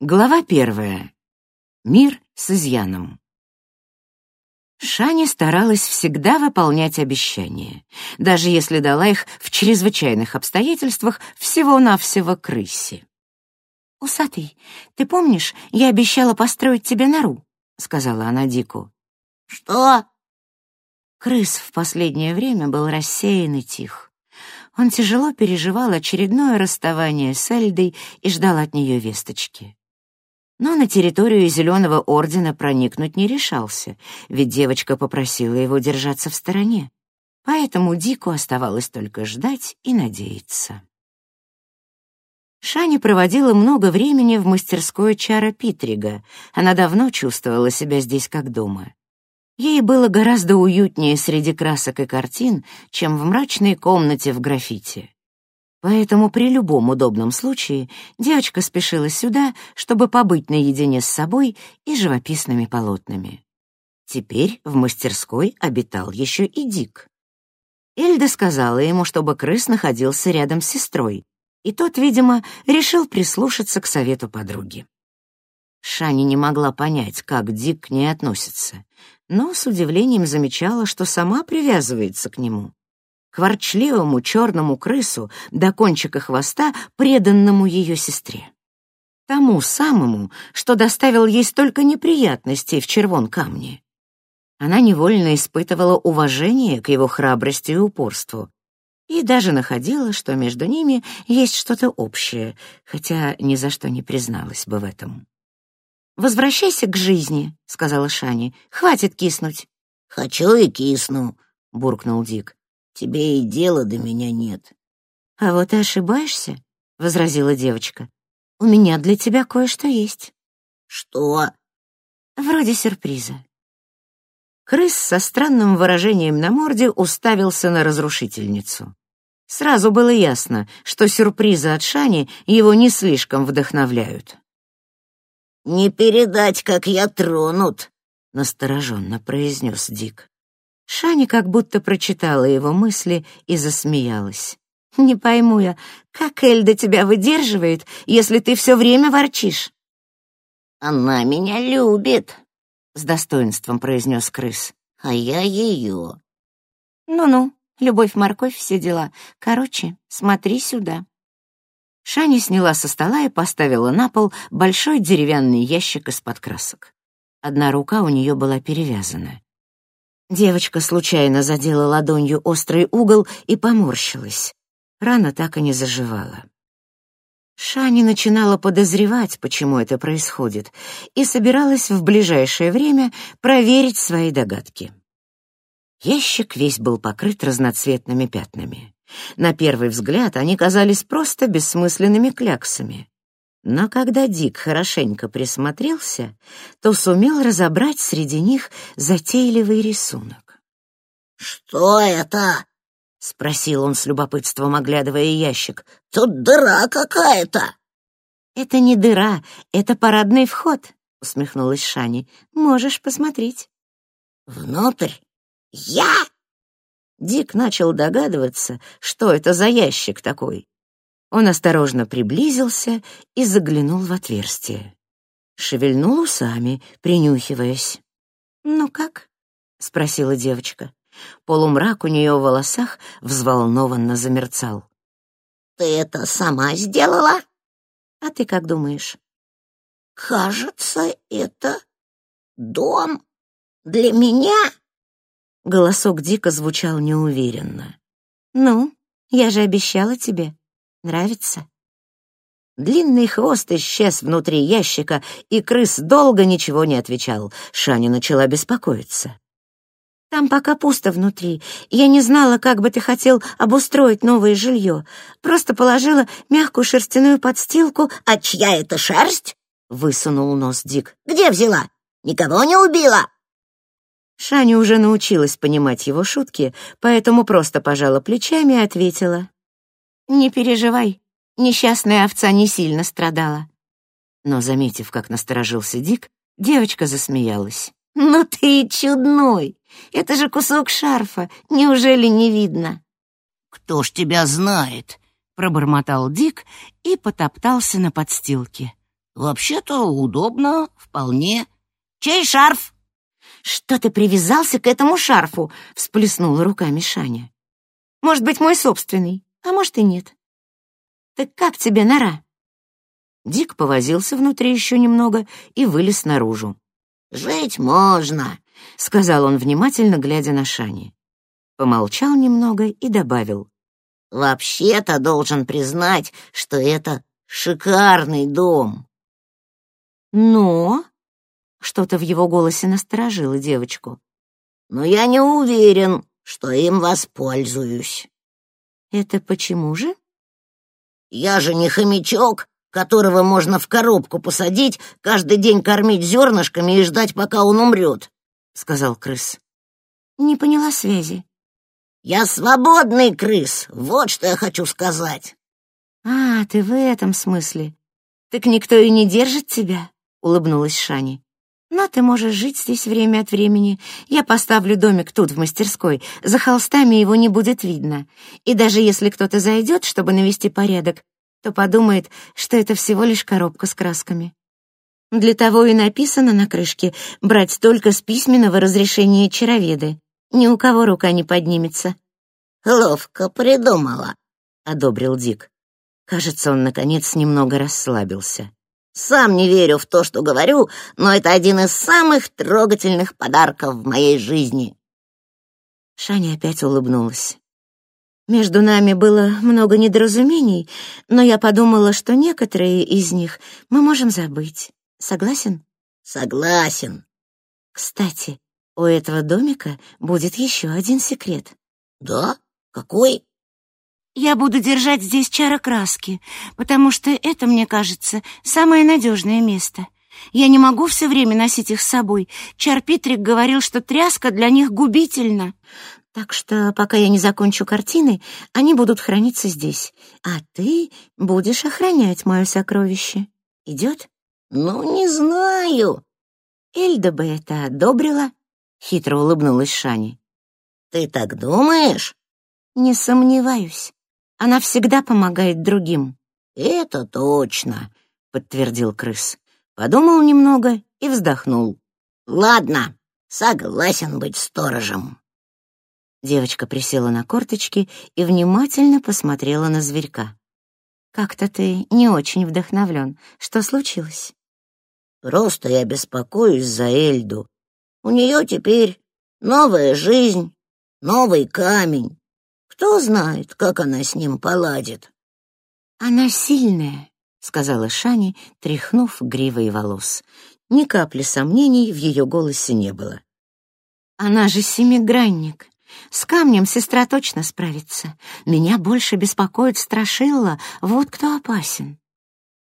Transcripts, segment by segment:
Глава первая. Мир с изъяном. Шани старалась всегда выполнять обещания, даже если дала их в чрезвычайных обстоятельствах всего-навсего крысе. «Усатый, ты помнишь, я обещала построить тебе нору?» — сказала она Дику. «Что?» Крыс в последнее время был рассеян и тих. Он тяжело переживал очередное расставание с Эльдой и ждал от нее весточки. Но на территорию Зеленого Ордена проникнуть не решался, ведь девочка попросила его держаться в стороне. Поэтому Дику оставалось только ждать и надеяться. Шани проводила много времени в мастерской Чара Питрига. Она давно чувствовала себя здесь как дома. Ей было гораздо уютнее среди красок и картин, чем в мрачной комнате в граффити. Поэтому при любом удобном случае девочка спешила сюда, чтобы побыть наедине с собой и живописными полотнами. Теперь в мастерской обитал еще и Дик. Эльда сказала ему, чтобы крыс находился рядом с сестрой, и тот, видимо, решил прислушаться к совету подруги. Шани не могла понять, как Дик к ней относится, но с удивлением замечала, что сама привязывается к нему к ворчливому черному крысу до кончика хвоста, преданному ее сестре. Тому самому, что доставил ей столько неприятностей в червон камне. Она невольно испытывала уважение к его храбрости и упорству, и даже находила, что между ними есть что-то общее, хотя ни за что не призналась бы в этом. «Возвращайся к жизни», — сказала Шани. «Хватит киснуть». «Хочу и кисну», — буркнул Дик. Тебе и дела до меня нет». «А вот и ошибаешься», — возразила девочка. «У меня для тебя кое-что есть». «Что?» «Вроде сюрприза». Крыс со странным выражением на морде уставился на разрушительницу. Сразу было ясно, что сюрпризы от Шани его не слишком вдохновляют. «Не передать, как я тронут», — настороженно произнес Дик. Шани как будто прочитала его мысли и засмеялась. «Не пойму я, как Эльда тебя выдерживает, если ты все время ворчишь?» «Она меня любит», — с достоинством произнес крыс. «А я ее». «Ну-ну, любовь-морковь, все дела. Короче, смотри сюда». Шани сняла со стола и поставила на пол большой деревянный ящик из-под красок. Одна рука у нее была перевязана. Девочка случайно задела ладонью острый угол и поморщилась. Рана так и не заживала. Шани начинала подозревать, почему это происходит, и собиралась в ближайшее время проверить свои догадки. Ящик весь был покрыт разноцветными пятнами. На первый взгляд они казались просто бессмысленными кляксами. Но когда Дик хорошенько присмотрелся, то сумел разобрать среди них затейливый рисунок. «Что это?» — спросил он с любопытством, оглядывая ящик. «Тут дыра какая-то!» «Это не дыра, это парадный вход», — усмехнулась Шани. «Можешь посмотреть». «Внутрь? Я?» Дик начал догадываться, что это за ящик такой. Он осторожно приблизился и заглянул в отверстие. Шевельнул усами, принюхиваясь. «Ну как?» — спросила девочка. Полумрак у нее в волосах взволнованно замерцал. «Ты это сама сделала?» «А ты как думаешь?» «Кажется, это дом для меня?» Голосок Дика звучал неуверенно. «Ну, я же обещала тебе. Нравится?» Длинный хвост исчез внутри ящика, и крыс долго ничего не отвечал. Шаня начала беспокоиться. «Там пока пусто внутри. Я не знала, как бы ты хотел обустроить новое жилье. Просто положила мягкую шерстяную подстилку. А чья это шерсть?» — высунул нос Дик. «Где взяла? Никого не убила?» Шаня уже научилась понимать его шутки, поэтому просто пожала плечами и ответила. «Не переживай, несчастная овца не сильно страдала». Но, заметив, как насторожился Дик, девочка засмеялась. «Ну ты чудной! Это же кусок шарфа, неужели не видно?» «Кто ж тебя знает?» — пробормотал Дик и потоптался на подстилке. Вообще-то удобно, вполне. Чей шарф? Что ты привязался к этому шарфу? всплеснула руками Шаня. Может быть, мой собственный, а может и нет. Так как тебе нора? Дик повозился внутри еще немного и вылез наружу. «Жить можно», — сказал он, внимательно глядя на Шани. Помолчал немного и добавил. «Вообще-то должен признать, что это шикарный дом». «Но...» — что-то в его голосе насторожило девочку. «Но я не уверен, что им воспользуюсь». «Это почему же?» «Я же не хомячок, которого можно в коробку посадить, каждый день кормить зернышками и ждать, пока он умрет», — сказал крыс. «Не поняла связи». «Я свободный крыс, вот что я хочу сказать». «А, ты в этом смысле. Так никто и не держит тебя?» — улыбнулась Шани. «Но ты можешь жить здесь время от времени. Я поставлю домик тут, в мастерской. За холстами его не будет видно. И даже если кто-то зайдет, чтобы навести порядок, то подумает, что это всего лишь коробка с красками. Для того и написано на крышке брать только с письменного разрешения чароведы. Ни у кого рука не поднимется. «Ловко придумала», — одобрил Дик. Кажется, он, наконец, немного расслабился. «Сам не верю в то, что говорю, но это один из самых трогательных подарков в моей жизни». Шаня опять улыбнулась. Между нами было много недоразумений, но я подумала, что некоторые из них мы можем забыть. Согласен? Согласен. Кстати, у этого домика будет еще один секрет. Да? Какой? Я буду держать здесь чарокраски, потому что это, мне кажется, самое надежное место. Я не могу все время носить их с собой. Чар Питрик говорил, что тряска для них губительна. Так что, пока я не закончу картины, они будут храниться здесь. А ты будешь охранять мое сокровище. Идет? Ну, не знаю. Эльда бы это одобрила, хитро улыбнулась Шани. Ты так думаешь? Не сомневаюсь. Она всегда помогает другим. Это точно, подтвердил крыс. Подумал немного и вздохнул. Ладно, согласен быть сторожем. Девочка присела на корточки и внимательно посмотрела на зверька. «Как-то ты не очень вдохновлен. Что случилось?» «Просто я беспокоюсь за Эльду. У нее теперь новая жизнь, новый камень. Кто знает, как она с ним поладит?» «Она сильная», — сказала Шани, тряхнув гривой волос. Ни капли сомнений в ее голосе не было. «Она же семигранник. С камнем сестра точно справится. Меня больше беспокоит Страшилла, вот кто опасен.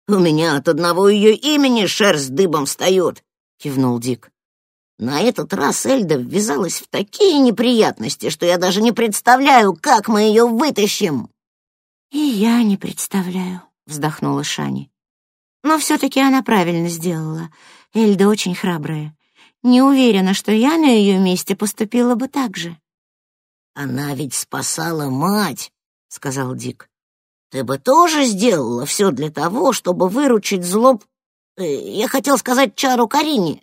«У меня от одного ее имени шерсть дыбом встает», — кивнул Дик. «На этот раз Эльда ввязалась в такие неприятности, что я даже не представляю, как мы ее вытащим». «И я не представляю», — вздохнула Шани. «Но все-таки она правильно сделала. Эльда очень храбрая. Не уверена, что я на ее месте поступила бы так же». «Она ведь спасала мать», — сказал Дик. «Ты бы тоже сделала все для того, чтобы выручить злоб... Э, я хотел сказать Чару Карине».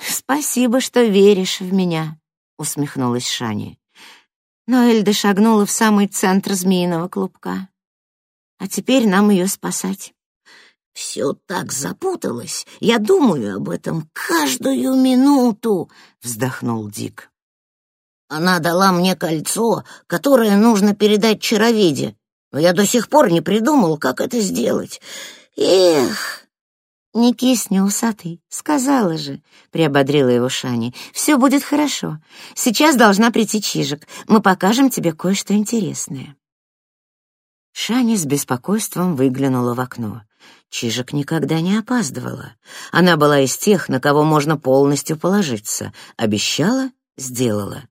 «Спасибо, что веришь в меня», — усмехнулась Шани. Но Эльда шагнула в самый центр змеиного клубка. А теперь нам ее спасать. «Все так запуталось. Я думаю об этом каждую минуту», — вздохнул Дик. Она дала мне кольцо, которое нужно передать чароведе, но я до сих пор не придумал, как это сделать. Эх!» «Не кисни, усатый, сказала же», — приободрила его Шани. «Все будет хорошо. Сейчас должна прийти Чижик. Мы покажем тебе кое-что интересное». Шани с беспокойством выглянула в окно. Чижик никогда не опаздывала. Она была из тех, на кого можно полностью положиться. Обещала — сделала.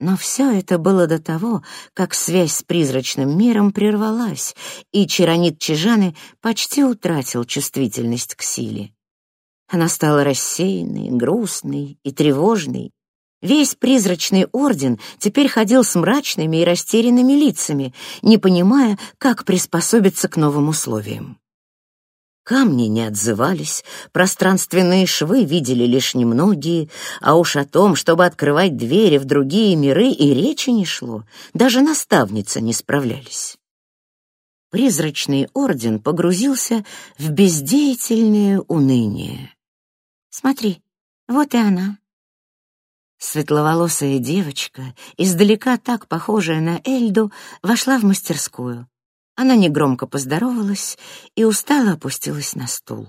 Но все это было до того, как связь с призрачным миром прервалась, и Чаронит Чижаны почти утратил чувствительность к силе. Она стала рассеянной, грустной и тревожной. Весь призрачный орден теперь ходил с мрачными и растерянными лицами, не понимая, как приспособиться к новым условиям. Камни не отзывались, пространственные швы видели лишь немногие, а уж о том, чтобы открывать двери в другие миры, и речи не шло, даже наставницы не справлялись. Призрачный орден погрузился в бездеятельное уныние. «Смотри, вот и она». Светловолосая девочка, издалека так похожая на Эльду, вошла в мастерскую. Она негромко поздоровалась и устало опустилась на стул.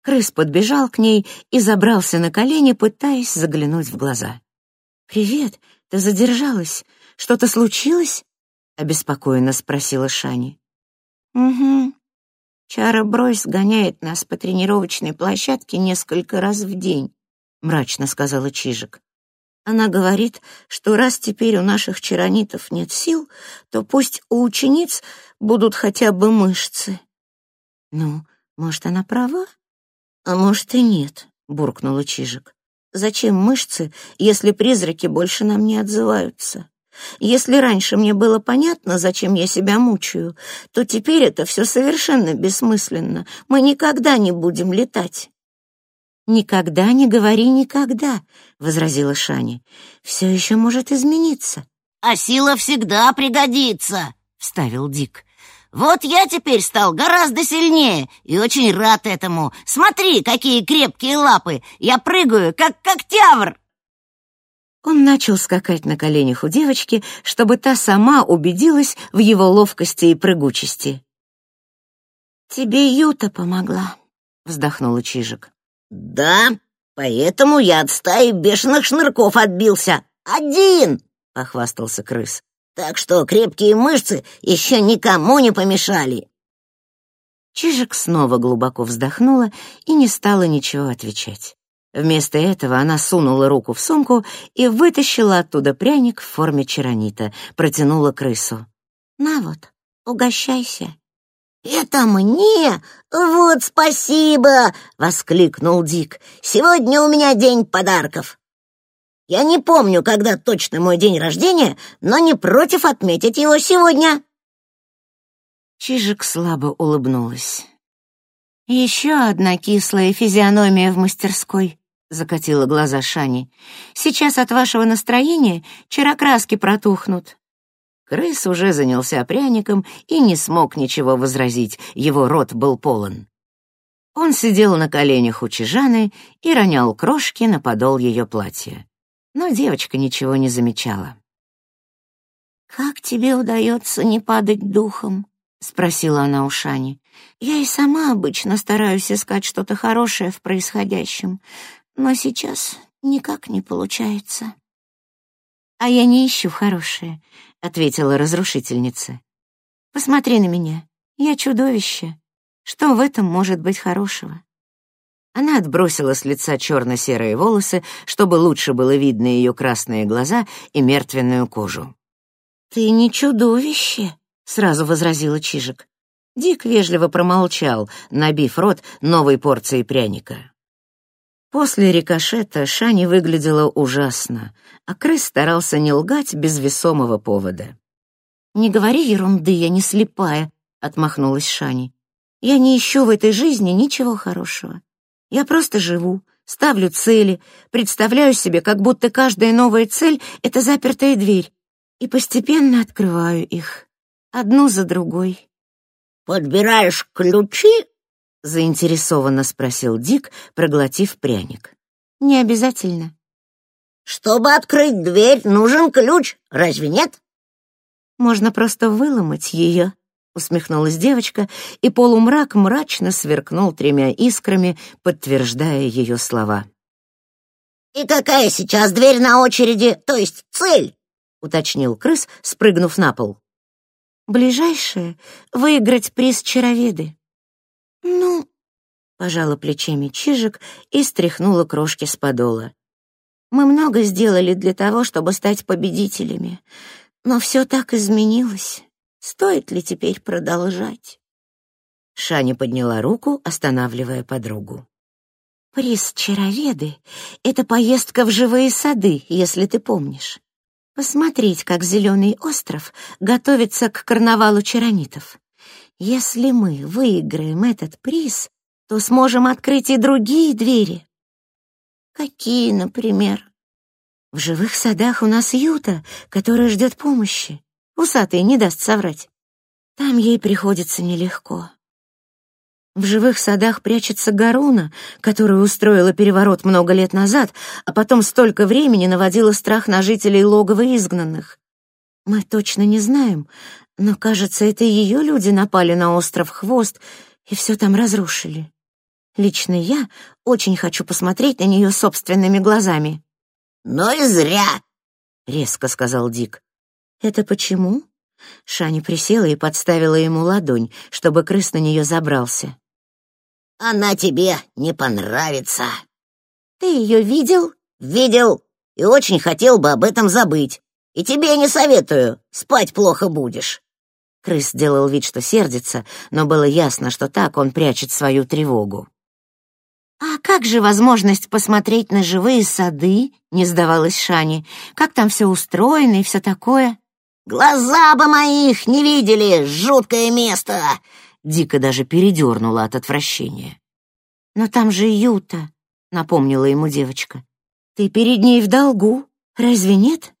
Крыс подбежал к ней и забрался на колени, пытаясь заглянуть в глаза. «Привет, ты задержалась? Что-то случилось?» — обеспокоенно спросила Шани. «Угу. Чара Бройс гоняет нас по тренировочной площадке несколько раз в день», — мрачно сказала Чижик. Она говорит, что раз теперь у наших чаронитов нет сил, то пусть у учениц будут хотя бы мышцы. Ну, может, она права? А может и нет, буркнула Чижик. Зачем мышцы, если призраки больше нам не отзываются? Если раньше мне было понятно, зачем я себя мучаю, то теперь это все совершенно бессмысленно. Мы никогда не будем летать. «Никогда не говори никогда», — возразила Шани. «Все еще может измениться». «А сила всегда пригодится», — вставил Дик. «Вот я теперь стал гораздо сильнее и очень рад этому. Смотри, какие крепкие лапы! Я прыгаю, как когтявр!» Он начал скакать на коленях у девочки, чтобы та сама убедилась в его ловкости и прыгучести. «Тебе Юта помогла», — вздохнула Чижик. «Да, поэтому я от стаи бешеных шнырков отбился. Один!» — похвастался крыс. «Так что крепкие мышцы еще никому не помешали». Чижик снова глубоко вздохнула и не стала ничего отвечать. Вместо этого она сунула руку в сумку и вытащила оттуда пряник в форме чаронита, протянула крысу. «На вот, угощайся». «Это мне? Вот спасибо!» — воскликнул Дик. «Сегодня у меня день подарков. Я не помню, когда точно мой день рождения, но не против отметить его сегодня». Чижик слабо улыбнулась. «Еще одна кислая физиономия в мастерской», — закатила глаза Шани. «Сейчас от вашего настроения чарокраски протухнут». Крыс уже занялся пряником и не смог ничего возразить, его рот был полон. Он сидел на коленях у Чижаны и ронял крошки на подол ее платья. Но девочка ничего не замечала. «Как тебе удается не падать духом?» — спросила она у Шани. «Я и сама обычно стараюсь искать что-то хорошее в происходящем, но сейчас никак не получается». «А я не ищу хорошее», — ответила разрушительница. «Посмотри на меня. Я чудовище. Что в этом может быть хорошего?» Она отбросила с лица черно-серые волосы, чтобы лучше было видно ее красные глаза и мертвенную кожу. «Ты не чудовище», — сразу возразила Чижик. Дик вежливо промолчал, набив рот новой порцией пряника. После рикошета Шани выглядела ужасно, а крыс старался не лгать без весомого повода. «Не говори ерунды, я не слепая», — отмахнулась Шани. «Я не ищу в этой жизни ничего хорошего. Я просто живу, ставлю цели, представляю себе, как будто каждая новая цель — это запертая дверь, и постепенно открываю их, одну за другой». «Подбираешь ключи — заинтересованно спросил Дик, проглотив пряник. «Не обязательно». «Чтобы открыть дверь, нужен ключ, разве нет?» «Можно просто выломать ее», — усмехнулась девочка, и полумрак мрачно сверкнул тремя искрами, подтверждая ее слова. «И какая сейчас дверь на очереди, то есть цель?» — уточнил крыс, спрыгнув на пол. «Ближайшее — выиграть приз чароведы». «Ну...» — пожала плечами Чижик и стряхнула крошки с подола. «Мы много сделали для того, чтобы стать победителями, но все так изменилось. Стоит ли теперь продолжать?» Шаня подняла руку, останавливая подругу. «Приз Чароведы — это поездка в живые сады, если ты помнишь. Посмотреть, как Зеленый остров готовится к карнавалу чаронитов. Если мы выиграем этот приз, то сможем открыть и другие двери. Какие, например? В живых садах у нас Юта, которая ждет помощи. Усатый не даст соврать. Там ей приходится нелегко. В живых садах прячется Гаруна, которая устроила переворот много лет назад, а потом столько времени наводила страх на жителей логова изгнанных. Мы точно не знаем, но, кажется, это ее люди напали на остров Хвост и все там разрушили. Лично я очень хочу посмотреть на нее собственными глазами. «Но и зря!» — резко сказал Дик. «Это почему?» Шани присела и подставила ему ладонь, чтобы крыс на нее забрался. «Она тебе не понравится». «Ты ее видел?» «Видел, и очень хотел бы об этом забыть. И тебе не советую, спать плохо будешь». Крыс делал вид, что сердится, но было ясно, что так он прячет свою тревогу. «А как же возможность посмотреть на живые сады?» — не сдавалась Шани. «Как там все устроено и все такое?» «Глаза бы моих не видели! Жуткое место!» Дико даже передернула от отвращения. «Но там же Юта», — напомнила ему девочка. «Ты перед ней в долгу, разве нет?»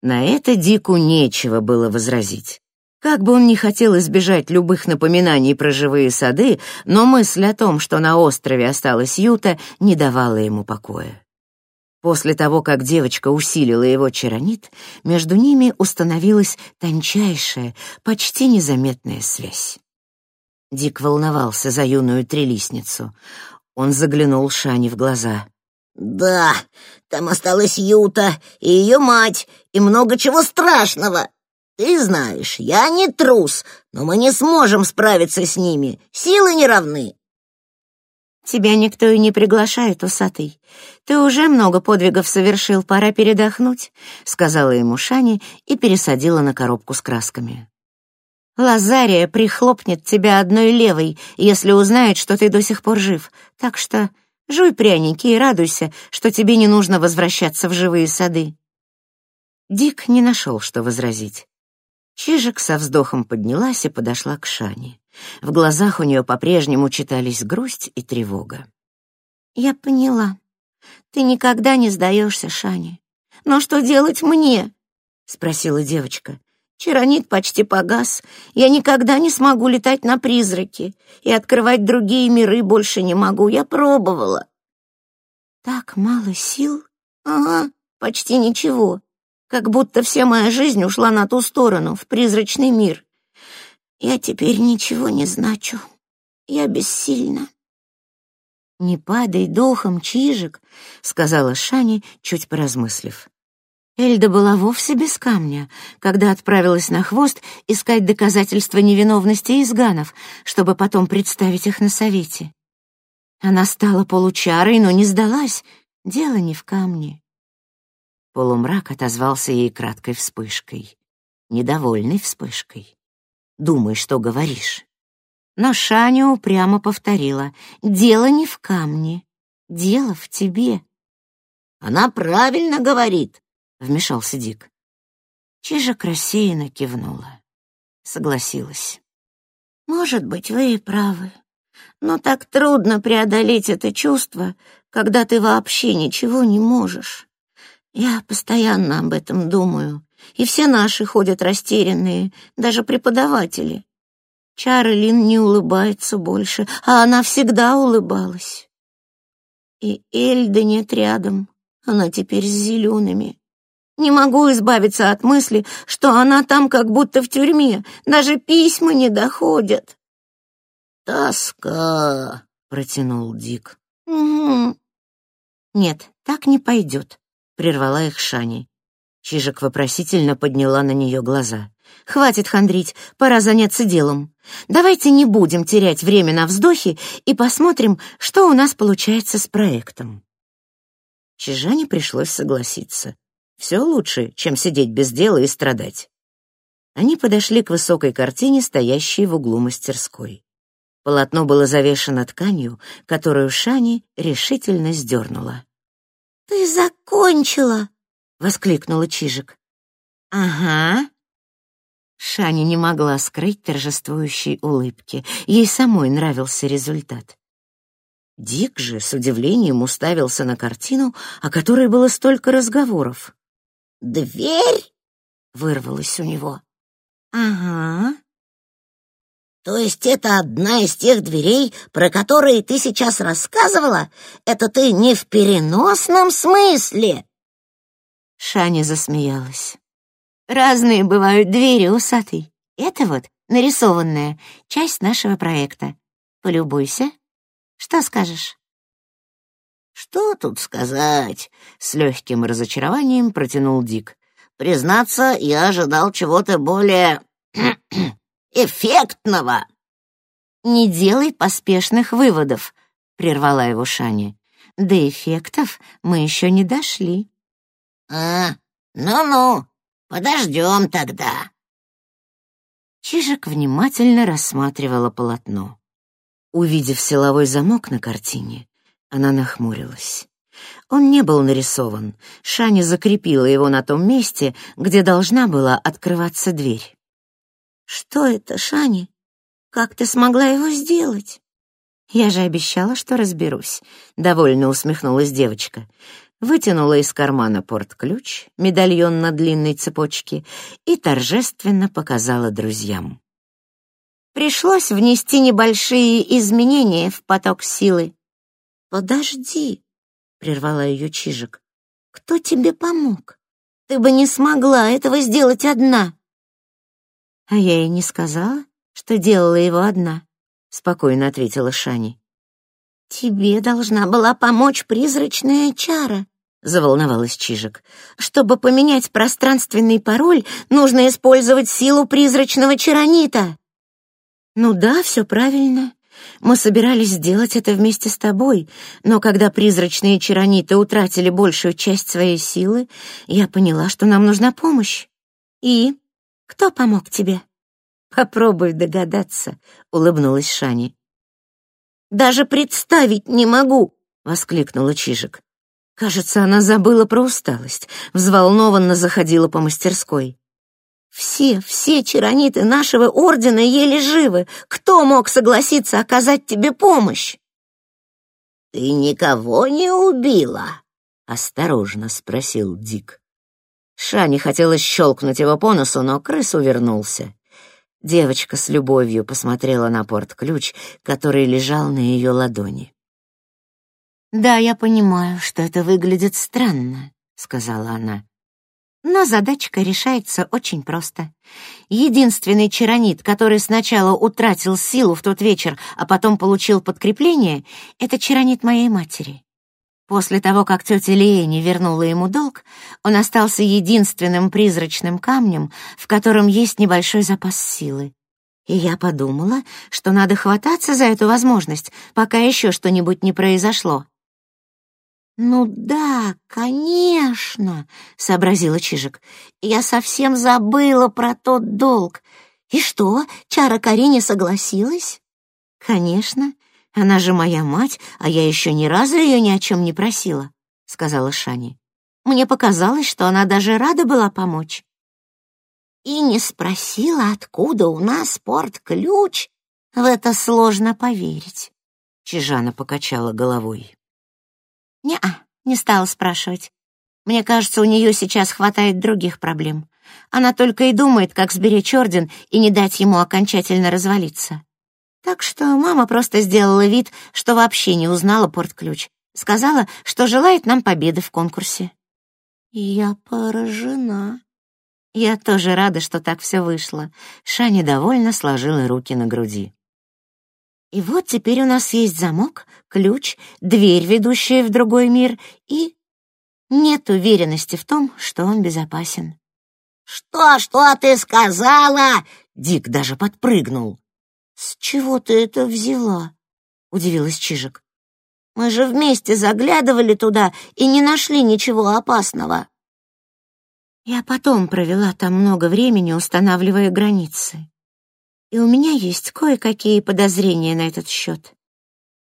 На это Дику нечего было возразить. Как бы он ни хотел избежать любых напоминаний про живые сады, но мысль о том, что на острове осталась Юта, не давала ему покоя. После того, как девочка усилила его чаранит, между ними установилась тончайшая, почти незаметная связь. Дик волновался за юную трелисницу. Он заглянул Шане в глаза. «Да, там осталась Юта и ее мать, и много чего страшного. Ты знаешь, я не трус, но мы не сможем справиться с ними. Силы не равны. Тебя никто и не приглашает, усатый. Ты уже много подвигов совершил, пора передохнуть, сказала ему Шани и пересадила на коробку с красками. Лазария прихлопнет тебя одной левой, если узнает, что ты до сих пор жив. Так что жуй пряники и радуйся, что тебе не нужно возвращаться в живые сады. Дик не нашел, что возразить. Чижик со вздохом поднялась и подошла к Шане. В глазах у нее по-прежнему читались грусть и тревога. «Я поняла. Ты никогда не сдаешься, Шане. Но что делать мне?» — спросила девочка. «Чаронит почти погас. Я никогда не смогу летать на призраки. И открывать другие миры больше не могу. Я пробовала». «Так мало сил?» «Ага, почти ничего как будто вся моя жизнь ушла на ту сторону, в призрачный мир. Я теперь ничего не значу. Я бессильна. «Не падай духом, Чижик», — сказала Шани, чуть поразмыслив. Эльда была вовсе без камня, когда отправилась на хвост искать доказательства невиновности изганов, чтобы потом представить их на совете. Она стала получарой, но не сдалась. Дело не в камне. Полумрак отозвался ей краткой вспышкой, недовольной вспышкой. «Думай, что говоришь». Но Шаня упрямо повторила, «Дело не в камне, дело в тебе». «Она правильно говорит», — вмешался Дик. Чижик рассеянно кивнула. Согласилась. «Может быть, вы и правы. Но так трудно преодолеть это чувство, когда ты вообще ничего не можешь. Я постоянно об этом думаю, и все наши ходят растерянные, даже преподаватели. Чарлин не улыбается больше, а она всегда улыбалась. И Эльды нет рядом, она теперь с зелеными. Не могу избавиться от мысли, что она там как будто в тюрьме, даже письма не доходят. «Тоска», — протянул Дик. «Угу». «Нет, так не пойдет. — прервала их Шани. Чижик вопросительно подняла на нее глаза. «Хватит хандрить, пора заняться делом. Давайте не будем терять время на вздохи и посмотрим, что у нас получается с проектом». Чижане пришлось согласиться. Все лучше, чем сидеть без дела и страдать. Они подошли к высокой картине, стоящей в углу мастерской. Полотно было завешено тканью, которую Шани решительно сдернула. «Ты закончила!» — воскликнула Чижик. «Ага». Шани не могла скрыть торжествующей улыбки. Ей самой нравился результат. Дик же с удивлением уставился на картину, о которой было столько разговоров. «Дверь?» — вырвалось у него. «Ага». «То есть это одна из тех дверей, про которые ты сейчас рассказывала? Это ты не в переносном смысле?» Шаня засмеялась. Разные бывают двери, усатый. Это вот нарисованная часть нашего проекта. Полюбуйся. Что скажешь? Что тут сказать? С легким разочарованием протянул Дик. Признаться, я ожидал чего-то более эффектного. Не делай поспешных выводов, прервала его Шани. До эффектов мы еще не дошли. А, ну-ну, Подождем тогда. Чижик внимательно рассматривала полотно. Увидев силовой замок на картине, она нахмурилась. Он не был нарисован. Шаня закрепила его на том месте, где должна была открываться дверь. «Что это, Шани? Как ты смогла его сделать?» «Я же обещала, что разберусь», — довольно усмехнулась девочка вытянула из кармана порт-ключ, медальон на длинной цепочке и торжественно показала друзьям. Пришлось внести небольшие изменения в поток силы. «Подожди», — прервала ее Чижик, — «кто тебе помог? Ты бы не смогла этого сделать одна». «А я и не сказала, что делала его одна», — спокойно ответила Шани. «Тебе должна была помочь призрачная чара», — заволновалась Чижик. «Чтобы поменять пространственный пароль, нужно использовать силу призрачного чаронита». «Ну да, все правильно. Мы собирались сделать это вместе с тобой, но когда призрачные чарониты утратили большую часть своей силы, я поняла, что нам нужна помощь. И кто помог тебе?» «Попробуй догадаться», — улыбнулась Шани. Даже представить не могу!» — воскликнула Чижик. Кажется, она забыла про усталость, взволнованно заходила по мастерской. «Все, все чарониты нашего ордена еле живы. Кто мог согласиться оказать тебе помощь?» «Ты никого не убила?» — осторожно спросил Дик. Шани хотела щелкнуть его по носу, но крыс увернулся. Девочка с любовью посмотрела на порт-ключ, который лежал на ее ладони. «Да, я понимаю, что это выглядит странно», — сказала она. «Но задачка решается очень просто. Единственный чаронит, который сначала утратил силу в тот вечер, а потом получил подкрепление, — это чаронит моей матери. После того, как тетя Лея вернула ему долг, он остался единственным призрачным камнем, в котором есть небольшой запас силы. И я подумала, что надо хвататься за эту возможность, пока еще что-нибудь не произошло. «Ну да, конечно», — сообразила Чижик. «Я совсем забыла про тот долг. И что, Чара Карине согласилась?» «Конечно. Она же моя мать, а я еще ни разу ее ни о чем не просила», — сказала Шани. «Мне показалось, что она даже рада была помочь». «И не спросила, откуда у нас порт-ключ? В это сложно поверить», — Чижана покачала головой. «Не-а, не стала спрашивать. Мне кажется, у нее сейчас хватает других проблем. Она только и думает, как сберечь орден и не дать ему окончательно развалиться. Так что мама просто сделала вид, что вообще не узнала порт-ключ. Сказала, что желает нам победы в конкурсе. Я поражена. Я тоже рада, что так все вышло. Шани довольно сложила руки на груди. И вот теперь у нас есть замок, ключ, дверь, ведущая в другой мир, и нет уверенности в том, что он безопасен. «Что, что ты сказала?» Дик даже подпрыгнул. «С чего ты это взяла?» — удивилась Чижик. «Мы же вместе заглядывали туда и не нашли ничего опасного». Я потом провела там много времени, устанавливая границы. И у меня есть кое-какие подозрения на этот счет.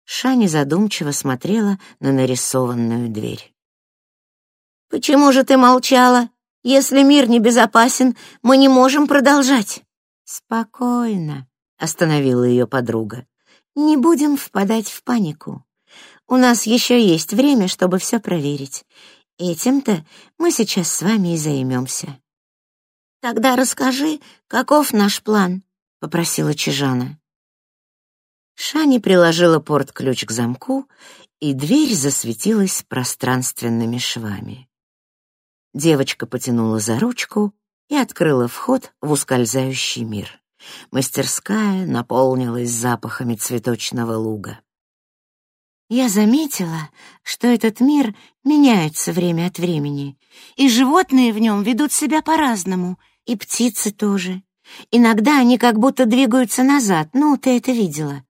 Шани задумчиво смотрела на нарисованную дверь. «Почему же ты молчала?» Если мир небезопасен, мы не можем продолжать». «Спокойно», — остановила ее подруга. «Не будем впадать в панику. У нас еще есть время, чтобы все проверить. Этим-то мы сейчас с вами и займемся». «Тогда расскажи, каков наш план?» — попросила Чижана. Шани приложила порт-ключ к замку, и дверь засветилась пространственными швами. Девочка потянула за ручку и открыла вход в ускользающий мир. Мастерская наполнилась запахами цветочного луга. Я заметила, что этот мир меняется время от времени, и животные в нем ведут себя по-разному, и птицы тоже. Иногда они как будто двигаются назад, ну, ты это видела.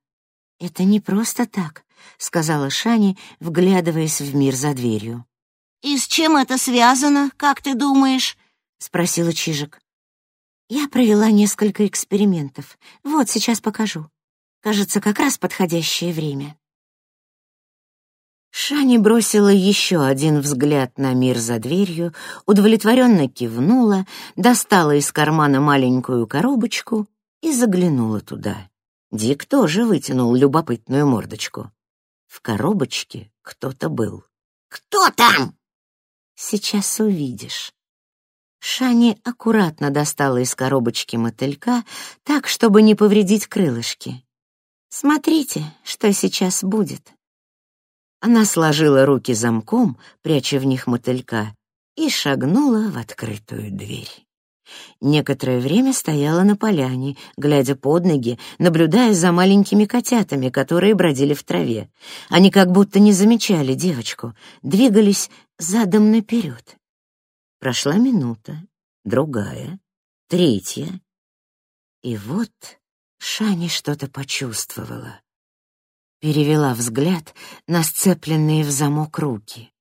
Это не просто так, сказала Шани, вглядываясь в мир за дверью. «И с чем это связано, как ты думаешь?» — спросила Чижик. Я провела несколько экспериментов. Вот, сейчас покажу. Кажется, как раз подходящее время. Шани бросила еще один взгляд на мир за дверью, удовлетворенно кивнула, достала из кармана маленькую коробочку и заглянула туда. Дик тоже вытянул любопытную мордочку. В коробочке кто-то был. «Кто там?» «Сейчас увидишь». Шани аккуратно достала из коробочки мотылька так, чтобы не повредить крылышки. «Смотрите, что сейчас будет». Она сложила руки замком, пряча в них мотылька, и шагнула в открытую дверь. Некоторое время стояла на поляне, глядя под ноги, наблюдая за маленькими котятами, которые бродили в траве. Они как будто не замечали девочку, двигались задом наперед. Прошла минута, другая, третья. И вот Шани что-то почувствовала перевела взгляд на сцепленные в замок руки.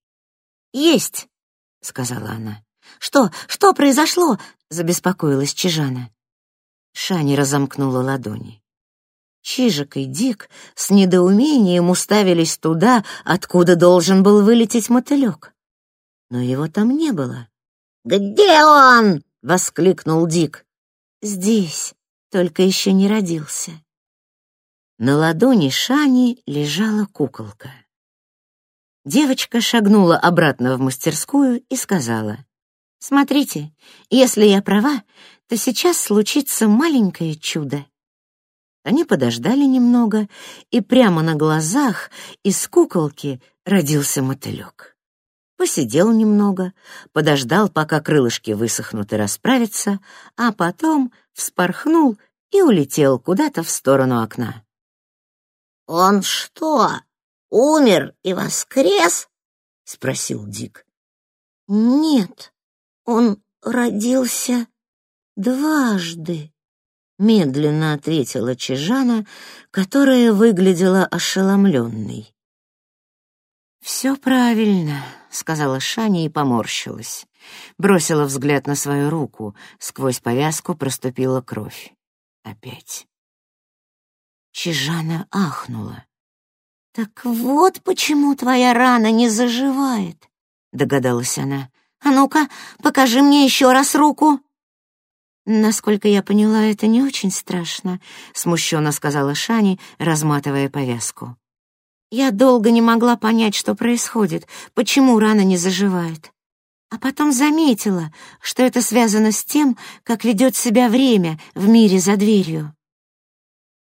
«Есть!» — сказала она. «Что? Что произошло?» — забеспокоилась Чижана. Шани разомкнула ладони. Чижик и Дик с недоумением уставились туда, откуда должен был вылететь мотылек. Но его там не было. «Где он?» — воскликнул Дик. «Здесь, только еще не родился». На ладони Шани лежала куколка. Девочка шагнула обратно в мастерскую и сказала, «Смотрите, если я права, то сейчас случится маленькое чудо». Они подождали немного, и прямо на глазах из куколки родился мотылек. Посидел немного, подождал, пока крылышки высохнут и расправятся, а потом вспорхнул и улетел куда-то в сторону окна. «Он что, умер и воскрес?» — спросил Дик. «Нет, он родился дважды», — медленно ответила Чижана, которая выглядела ошеломленной. «Все правильно», — сказала Шаня и поморщилась. Бросила взгляд на свою руку, сквозь повязку проступила кровь. Опять. Чижана ахнула. «Так вот почему твоя рана не заживает», — догадалась она. «А ну-ка, покажи мне еще раз руку». «Насколько я поняла, это не очень страшно», — смущенно сказала Шани, разматывая повязку. «Я долго не могла понять, что происходит, почему рана не заживает. А потом заметила, что это связано с тем, как ведет себя время в мире за дверью.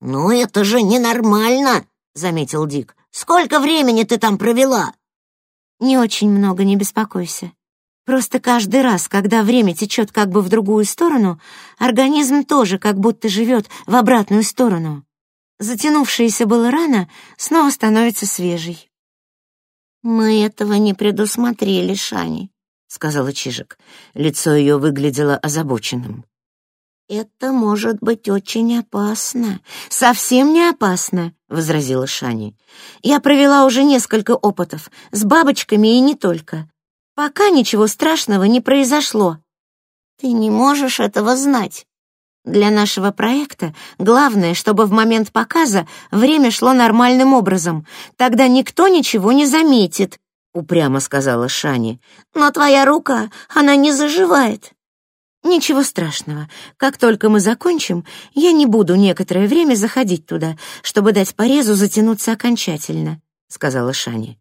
«Ну, это же ненормально», — заметил Дик. «Сколько времени ты там провела?» «Не очень много, не беспокойся. Просто каждый раз, когда время течет как бы в другую сторону, организм тоже как будто живет в обратную сторону. Затянувшаяся была рана снова становится свежей». «Мы этого не предусмотрели, Шани», — сказала Чижик. Лицо ее выглядело озабоченным. «Это может быть очень опасно». «Совсем не опасно», — возразила Шани. «Я провела уже несколько опытов с бабочками и не только. Пока ничего страшного не произошло». «Ты не можешь этого знать». Для нашего проекта главное, чтобы в момент показа время шло нормальным образом. Тогда никто ничего не заметит. упрямо сказала Шани. «Но твоя рука, она не заживает». «Ничего страшного. Как только мы закончим, я не буду некоторое время заходить туда, чтобы дать порезу затянуться окончательно», — сказала Шани.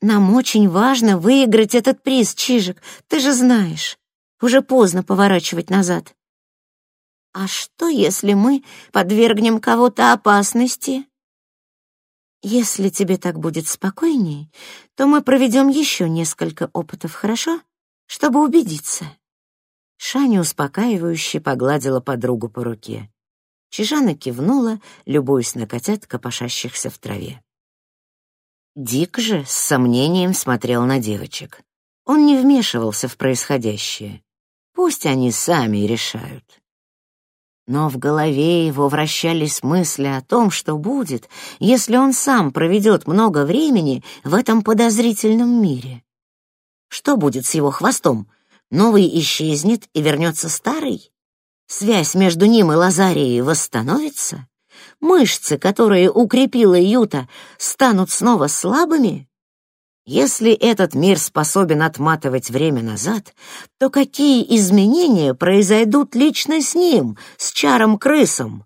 «Нам очень важно выиграть этот приз, Чижик, ты же знаешь. Уже поздно поворачивать назад». «А что, если мы подвергнем кого-то опасности?» «Если тебе так будет спокойней, то мы проведем еще несколько опытов, хорошо? Чтобы убедиться». Шаня успокаивающе погладила подругу по руке. Чижана кивнула, любуясь на котят, копошащихся в траве. Дик же с сомнением смотрел на девочек. Он не вмешивался в происходящее. Пусть они сами решают. Но в голове его вращались мысли о том, что будет, если он сам проведет много времени в этом подозрительном мире. Что будет с его хвостом? Новый исчезнет и вернется старый? Связь между ним и Лазарией восстановится? Мышцы, которые укрепила Юта, станут снова слабыми? Если этот мир способен отматывать время назад, то какие изменения произойдут лично с ним, с чаром-крысом?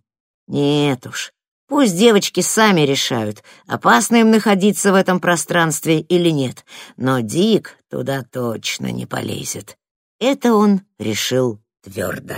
Нет уж, пусть девочки сами решают, опасно им находиться в этом пространстве или нет, но Дик туда точно не полезет. Это он решил твердо.